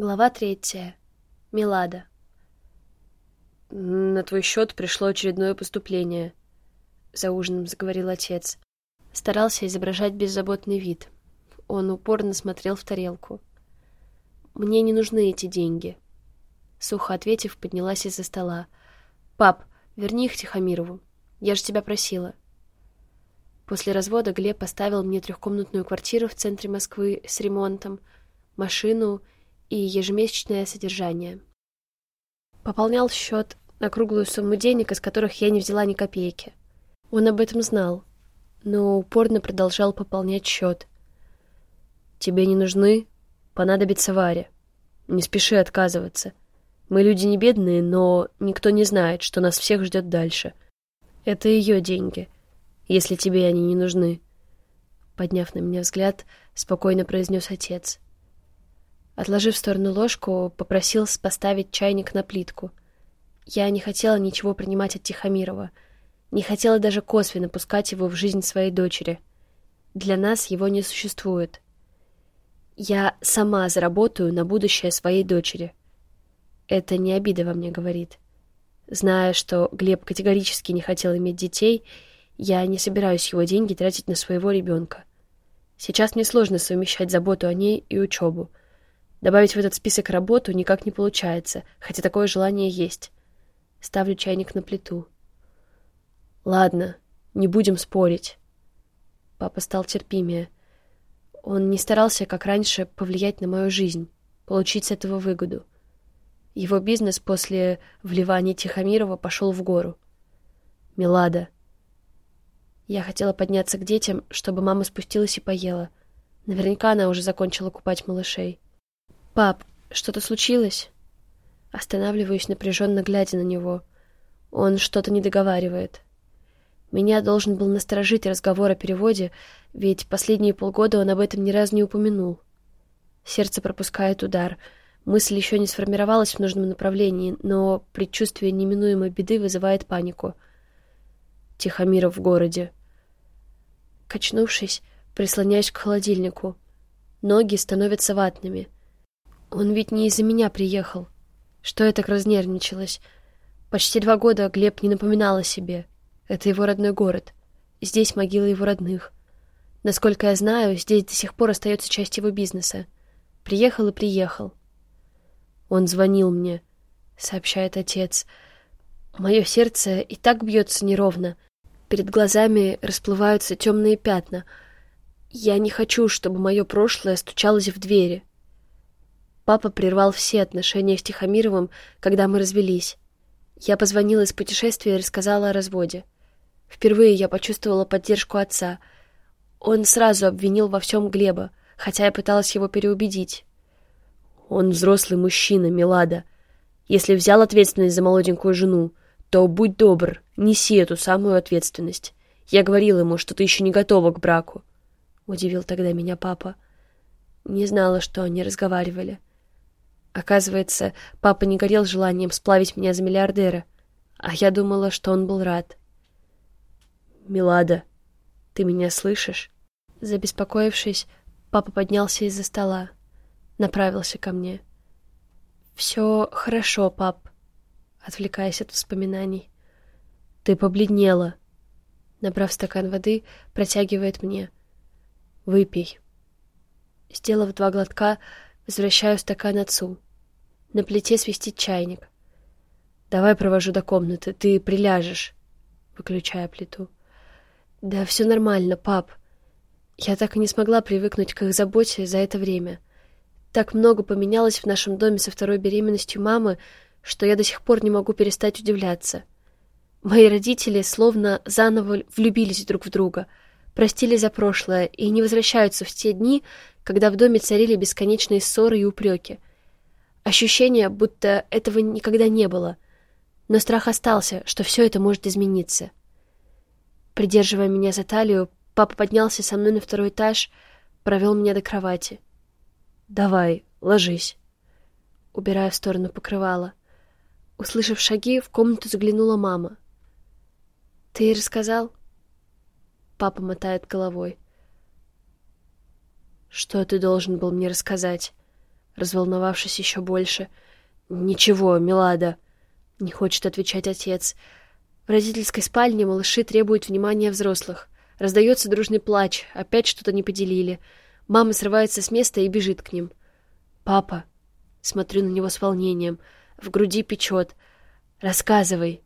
Глава третья. Милада. «На твой счет пришло очередное поступление», — за ужином заговорил отец. Старался изображать беззаботный вид. Он упорно смотрел в тарелку. «Мне не нужны эти деньги». Сухо ответив, поднялась из-за стола. «Пап, верни их Тихомирову. Я же тебя просила». После развода Глеб поставил мне трехкомнатную квартиру в центре Москвы с ремонтом, машину и ежемесячное содержание. Пополнял счет на круглую сумму денег, из которых я не взяла ни копейки. Он об этом знал, но упорно продолжал пополнять счет. «Тебе не нужны? Понадобится Варе. Не спеши отказываться. Мы люди не бедные, но никто не знает, что нас всех ждет дальше. Это ее деньги, если тебе они не нужны». Подняв на меня взгляд, спокойно произнес отец — Отложив в сторону ложку, попросил поставить чайник на плитку. Я не хотела ничего принимать от Тихомирова, не хотела даже косвенно пускать его в жизнь своей дочери. Для нас его не существует. Я сама заработаю на будущее своей дочери. Это не обида во мне говорит. Зная, что Глеб категорически не хотел иметь детей, я не собираюсь его деньги тратить на своего ребенка. Сейчас мне сложно совмещать заботу о ней и учебу. Добавить в этот список работу никак не получается, хотя такое желание есть. Ставлю чайник на плиту. Ладно, не будем спорить. Папа стал терпимее. Он не старался, как раньше, повлиять на мою жизнь, получить с этого выгоду. Его бизнес после вливания Тихомирова пошел в гору. Милада. Я хотела подняться к детям, чтобы мама спустилась и поела. Наверняка она уже закончила купать малышей. «Пап, что-то случилось?» Останавливаюсь, напряженно глядя на него. Он что-то не договаривает. Меня должен был насторожить разговор о переводе, ведь последние полгода он об этом ни разу не упомянул. Сердце пропускает удар. Мысль еще не сформировалась в нужном направлении, но предчувствие неминуемой беды вызывает панику. Тихомиров в городе. Качнувшись, прислоняюсь к холодильнику. Ноги становятся ватными — он ведь не из-за меня приехал. Что я так разнервничалась? Почти два года Глеб не напоминал о себе. Это его родной город. Здесь могила его родных. Насколько я знаю, здесь до сих пор остается часть его бизнеса. Приехал и приехал. Он звонил мне, сообщает отец. Мое сердце и так бьется неровно. Перед глазами расплываются темные пятна. Я не хочу, чтобы мое прошлое стучалось в двери. Папа прервал все отношения с Тихомировым, когда мы развелись. Я позвонила из путешествия и рассказала о разводе. Впервые я почувствовала поддержку отца. Он сразу обвинил во всем Глеба, хотя я пыталась его переубедить. Он взрослый мужчина, Милада. Если взял ответственность за молоденькую жену, то будь добр, неси эту самую ответственность. Я говорил ему, что ты еще не готова к браку. Удивил тогда меня папа. Не знала, что они разговаривали. Оказывается, папа не горел желанием сплавить меня за миллиардера, а я думала, что он был рад. «Милада, ты меня слышишь?» Забеспокоившись, папа поднялся из-за стола, направился ко мне. «Все хорошо, пап», отвлекаясь от воспоминаний. «Ты побледнела», набрав стакан воды, протягивает мне. «Выпей». Сделав два глотка, возвращаю стакан отцу. На плите свистит чайник. «Давай провожу до комнаты, ты приляжешь», выключая плиту. «Да все нормально, пап. Я так и не смогла привыкнуть к их заботе за это время. Так много поменялось в нашем доме со второй беременностью мамы, что я до сих пор не могу перестать удивляться. Мои родители словно заново влюбились друг в друга, простили за прошлое и не возвращаются в те дни, когда в доме царили бесконечные ссоры и упреки — Ощущение, будто этого никогда не было. Но страх остался, что все это может измениться. Придерживая меня за талию, папа поднялся со мной на второй этаж, провел меня до кровати. «Давай, ложись». Убирая в сторону покрывала. Услышав шаги, в комнату заглянула мама. «Ты ей рассказал?» Папа мотает головой. «Что ты должен был мне рассказать?» Разволновавшись еще больше. «Ничего, Милада», — не хочет отвечать отец. В родительской спальне малыши требуют внимания взрослых. Раздается дружный плач, опять что-то не поделили. Мама срывается с места и бежит к ним. «Папа», — смотрю на него с волнением, в груди печет. «Рассказывай».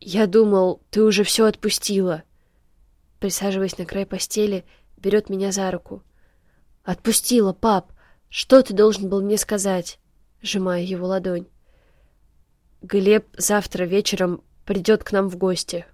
«Я думал, ты уже все отпустила». Присаживаясь на край постели, берет меня за руку. «Отпустила, пап! Что ты должен был мне сказать?» Сжимая его ладонь. «Глеб завтра вечером придет к нам в гости.